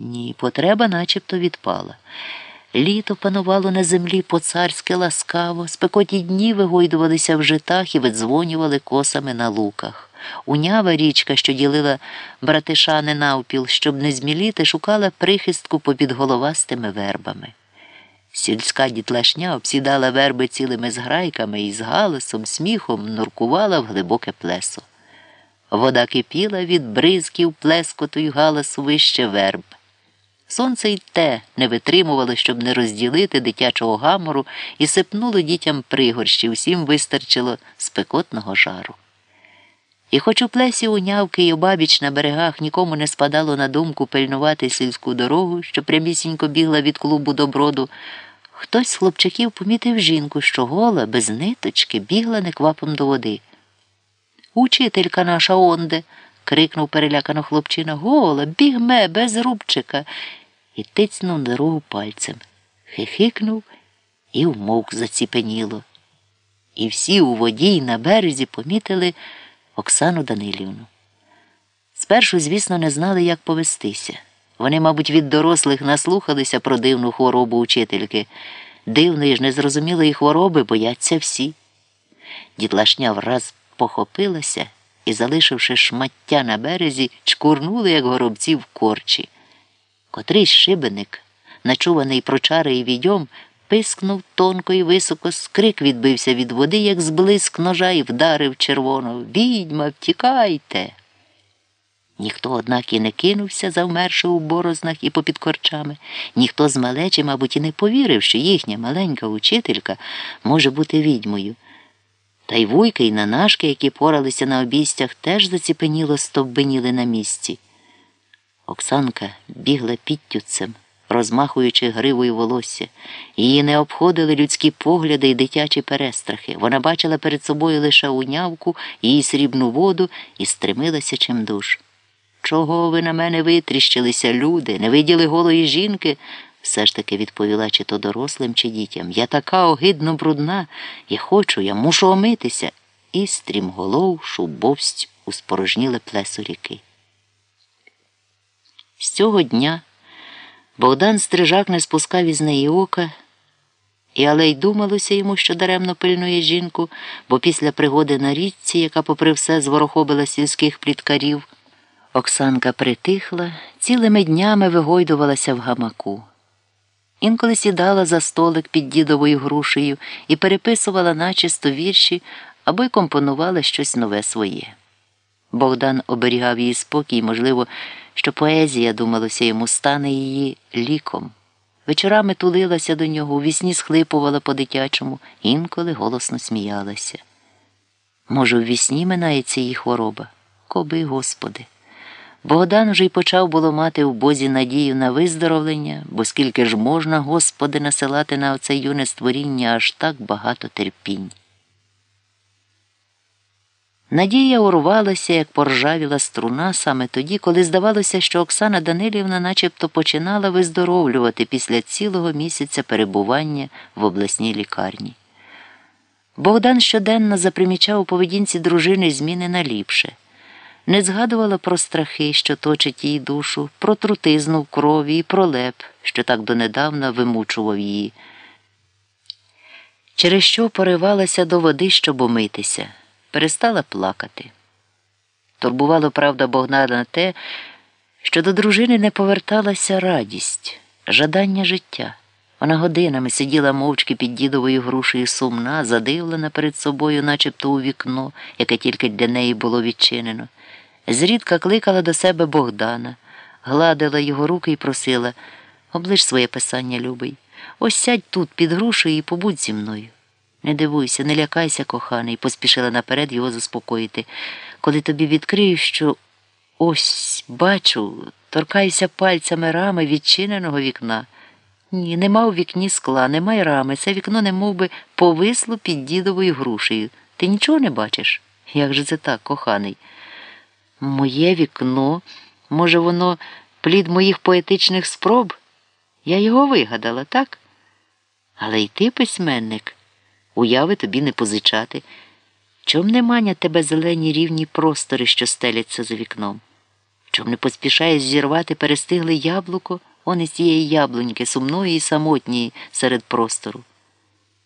Ні, потреба начебто відпала. Літо панувало на землі по-царськи ласкаво, спекоті дні вигойдувалися в житах і видзвонювали косами на луках. Унява річка, що ділила братишани навпіл, щоб не зміліти, шукала прихистку попід головастими вербами. Сільська дітлашня обсідала верби цілими зграйками і з галасом, сміхом нуркувала в глибоке плесо. Вода кипіла від бризків, плескоту й галасу вище верб. Сонце й те не витримувало, щоб не розділити дитячого гамору, і сипнуло дітям пригорщі, всім вистачило спекотного жару. І хоч у плесі унявки й обабіч на берегах нікому не спадало на думку пильнувати сільську дорогу, що прямісінько бігла від клубу до броду, хтось з хлопчаків помітив жінку, що гола, без ниточки, бігла неквапом до води. Учителька наша онде. крикнув перелякано хлопчина. Гола, бігме, без рубчика. І тицнув дорогу пальцем. Хихикнув і вмовк заціпеніло. І всі у воді й на березі помітили Оксану Данилівну. Спершу, звісно, не знали, як повестися. Вони, мабуть, від дорослих наслухалися про дивну хворобу учительки. Дивної ж незрозумілої хвороби бояться всі. Дітлашня враз похопилася і, залишивши шмаття на березі, чкурнули, як горобці в корчі. Котрийсь шибеник, начуваний про чари і відьом, пискнув тонко і високо, скрик відбився від води, як зблиск ножа і вдарив червоно. Відьма, втікайте. Ніхто, однак, і не кинувся, завмерши у борознах і попід корчами. Ніхто з малечі, мабуть, і не повірив, що їхня маленька учителька може бути відьмою. Та й вуйки, й нанашки, які поралися на обійстях, теж заціпеніло стовбеніли на місці. Оксанка бігла підтюцем, розмахуючи гривою волосся. Її не обходили людські погляди й дитячі перестрахи. Вона бачила перед собою лише унявку, її срібну воду і стремилася чимдуж. Чого ви на мене витріщилися, люди, не виділи голої жінки? все ж таки відповіла чи то дорослим, чи дітям. Я така огидно брудна, я хочу, я мушу омитися. І стрімголов шубовсть у спорожніле плесо ріки. З цього дня Богдан Стрижак не спускав із неї ока, і але й думалося йому, що даремно пильнує жінку, бо після пригоди на річці, яка, попри все, зворохобила сільських пліткарів, Оксанка притихла, цілими днями вигойдувалася в гамаку. Інколи сідала за столик під дідовою грушею і переписувала начисто вірші або й компонувала щось нове своє. Богдан оберігав її спокій, можливо, що поезія, думалося йому, стане її ліком. Вечорами тулилася до нього, у вісні схлипувала по дитячому, інколи голосно сміялася. Може, в вісні минається її хвороба? Коби, Господи. Богдан уже й почав було мати в Бозі надію на виздоровлення, бо скільки ж можна, Господи, насилати на оце юне створіння аж так багато терпінь. Надія урвалася, як поржавіла струна саме тоді, коли здавалося, що Оксана Данилівна начебто починала виздоровлювати після цілого місяця перебування в обласній лікарні. Богдан щоденно запримічав у поведінці дружини зміни на ліпше. Не згадувала про страхи, що точить її душу, про трутизну в крові і про леп, що так донедавна вимучував її, через що поривалася до води, щоб омитися, перестала плакати. Турбувало, правда, Богдана те, що до дружини не поверталася радість, жадання життя. Вона годинами сиділа мовчки під дідовою грушею сумна, задивлена перед собою, начебто у вікно, яке тільки для неї було відчинено. Зрідка кликала до себе Богдана, гладила його руки і просила облиш своє писання, любий. Ось сядь тут під грушею і побудь зі мною. Не дивуйся, не лякайся, коханий, поспішила наперед його заспокоїти. Коли тобі відкрию, що ось бачу, торкаюся пальцями рами відчиненого вікна. Ні, нема у вікні скла, нема й рами. Це вікно не би, повисло під дідовою грушею. Ти нічого не бачиш? Як же це так, коханий? Моє вікно, може, воно плід моїх поетичних спроб? Я його вигадала, так? Але й ти, письменник, уяви тобі не позичати. Чом не манять тебе зелені рівні простори, що стеляться за вікном? Чом не поспішаєш зірвати перестигле яблуко, он із цієї яблуньки, сумної і самотньої серед простору.